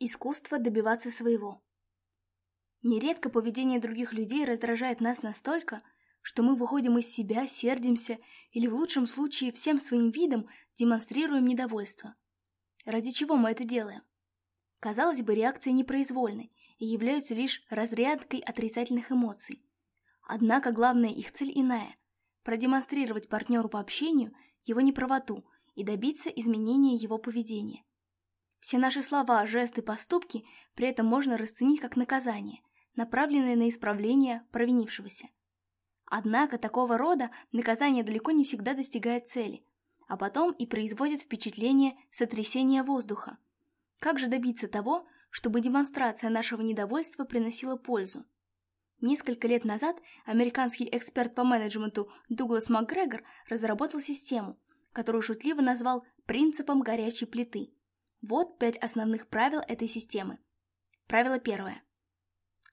Искусство добиваться своего. Нередко поведение других людей раздражает нас настолько, что мы выходим из себя, сердимся или в лучшем случае всем своим видом демонстрируем недовольство. Ради чего мы это делаем? Казалось бы, реакции непроизвольны и являются лишь разрядкой отрицательных эмоций. Однако главная их цель иная – продемонстрировать партнеру по общению его неправоту и добиться изменения его поведения. Все наши слова, жесты, поступки при этом можно расценить как наказание, направленное на исправление провинившегося. Однако такого рода наказание далеко не всегда достигает цели, а потом и производит впечатление сотрясения воздуха. Как же добиться того, чтобы демонстрация нашего недовольства приносила пользу? Несколько лет назад американский эксперт по менеджменту Дуглас МакГрегор разработал систему, которую шутливо назвал «принципом горячей плиты». Вот пять основных правил этой системы. Правило первое.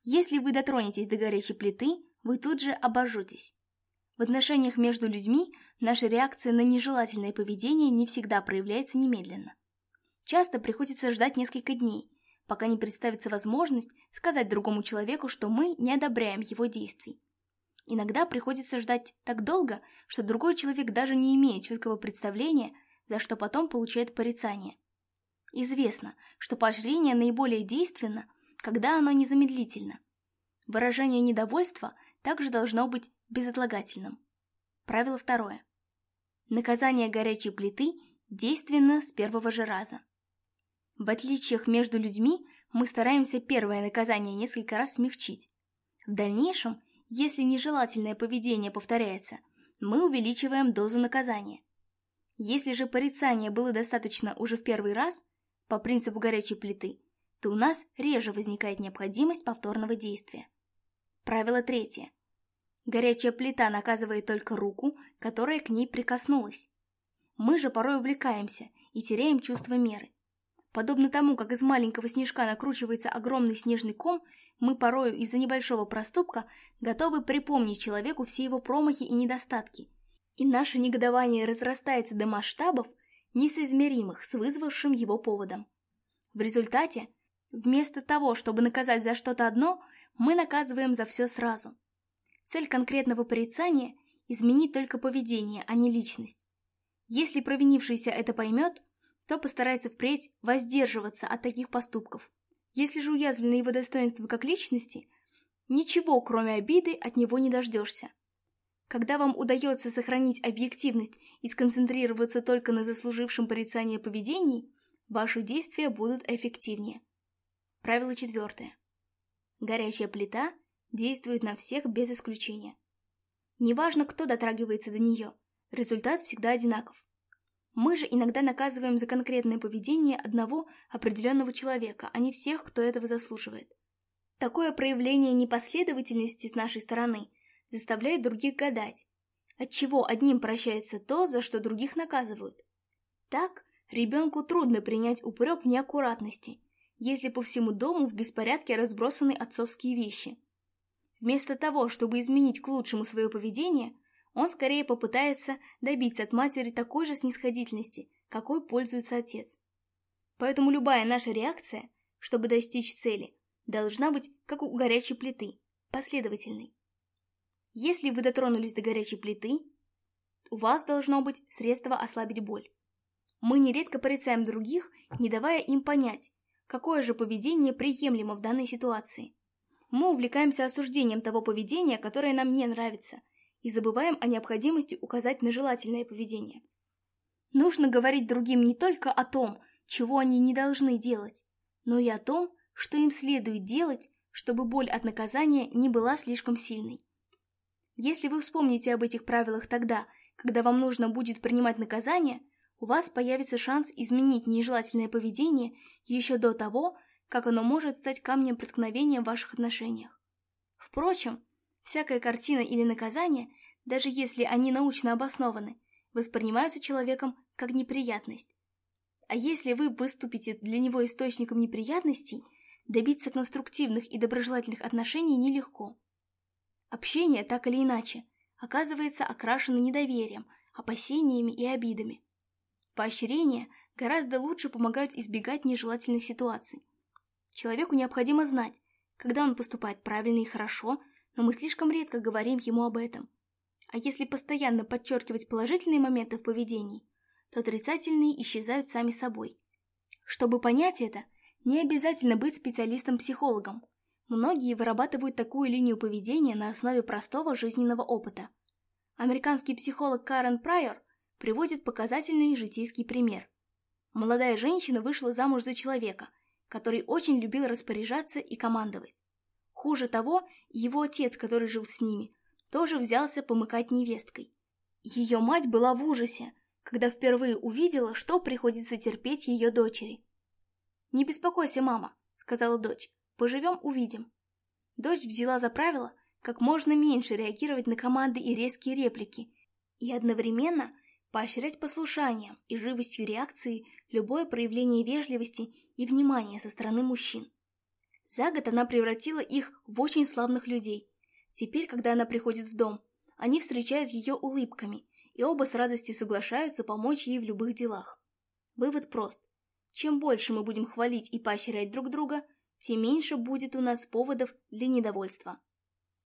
Если вы дотронетесь до горячей плиты, вы тут же обожжетесь. В отношениях между людьми наша реакция на нежелательное поведение не всегда проявляется немедленно. Часто приходится ждать несколько дней, пока не представится возможность сказать другому человеку, что мы не одобряем его действий. Иногда приходится ждать так долго, что другой человек даже не имеет четкого представления, за что потом получает порицание – Известно, что поощрение наиболее действенно, когда оно незамедлительно. Выражение недовольства также должно быть безотлагательным. Правило второе. Наказание горячей плиты действенно с первого же раза. В отличиях между людьми мы стараемся первое наказание несколько раз смягчить. В дальнейшем, если нежелательное поведение повторяется, мы увеличиваем дозу наказания. Если же порицание было достаточно уже в первый раз – по принципу горячей плиты, то у нас реже возникает необходимость повторного действия. Правило третье. Горячая плита наказывает только руку, которая к ней прикоснулась. Мы же порой увлекаемся и теряем чувство меры. Подобно тому, как из маленького снежка накручивается огромный снежный ком, мы порою из-за небольшого проступка готовы припомнить человеку все его промахи и недостатки. И наше негодование разрастается до масштабов, несоизмеримых с вызвавшим его поводом. В результате, вместо того, чтобы наказать за что-то одно, мы наказываем за все сразу. Цель конкретного порицания – изменить только поведение, а не личность. Если провинившийся это поймет, то постарается впредь воздерживаться от таких поступков. Если же уязвлены его достоинства как личности, ничего, кроме обиды, от него не дождешься. Когда вам удается сохранить объективность и сконцентрироваться только на заслужившем порицании поведении, ваши действия будут эффективнее. Правило четвертое. Горячая плита действует на всех без исключения. Неважно, кто дотрагивается до нее, результат всегда одинаков. Мы же иногда наказываем за конкретное поведение одного определенного человека, а не всех, кто этого заслуживает. Такое проявление непоследовательности с нашей стороны заставляет других гадать, отчего одним прощается то, за что других наказывают. Так ребенку трудно принять упрек в неаккуратности, если по всему дому в беспорядке разбросаны отцовские вещи. Вместо того, чтобы изменить к лучшему свое поведение, он скорее попытается добиться от матери такой же снисходительности, какой пользуется отец. Поэтому любая наша реакция, чтобы достичь цели, должна быть, как у горячей плиты, последовательной. Если вы дотронулись до горячей плиты, у вас должно быть средство ослабить боль. Мы нередко порицаем других, не давая им понять, какое же поведение приемлемо в данной ситуации. Мы увлекаемся осуждением того поведения, которое нам не нравится, и забываем о необходимости указать на желательное поведение. Нужно говорить другим не только о том, чего они не должны делать, но и о том, что им следует делать, чтобы боль от наказания не была слишком сильной. Если вы вспомните об этих правилах тогда, когда вам нужно будет принимать наказание, у вас появится шанс изменить нежелательное поведение еще до того, как оно может стать камнем преткновения в ваших отношениях. Впрочем, всякая картина или наказание, даже если они научно обоснованы, воспринимаются человеком как неприятность. А если вы выступите для него источником неприятностей, добиться конструктивных и доброжелательных отношений нелегко. Общение, так или иначе, оказывается окрашено недоверием, опасениями и обидами. Поощрения гораздо лучше помогают избегать нежелательных ситуаций. Человеку необходимо знать, когда он поступает правильно и хорошо, но мы слишком редко говорим ему об этом. А если постоянно подчеркивать положительные моменты в поведении, то отрицательные исчезают сами собой. Чтобы понять это, не обязательно быть специалистом-психологом. Многие вырабатывают такую линию поведения на основе простого жизненного опыта. Американский психолог Карен Прайор приводит показательный житейский пример. Молодая женщина вышла замуж за человека, который очень любил распоряжаться и командовать. Хуже того, его отец, который жил с ними, тоже взялся помыкать невесткой. Ее мать была в ужасе, когда впервые увидела, что приходится терпеть ее дочери. «Не беспокойся, мама», — сказала дочь. Поживем – увидим. Дочь взяла за правило как можно меньше реагировать на команды и резкие реплики, и одновременно поощрять послушанием и живостью реакции любое проявление вежливости и внимания со стороны мужчин. За год она превратила их в очень славных людей. Теперь, когда она приходит в дом, они встречают ее улыбками, и оба с радостью соглашаются помочь ей в любых делах. Вывод прост. Чем больше мы будем хвалить и поощрять друг друга – тем меньше будет у нас поводов для недовольства.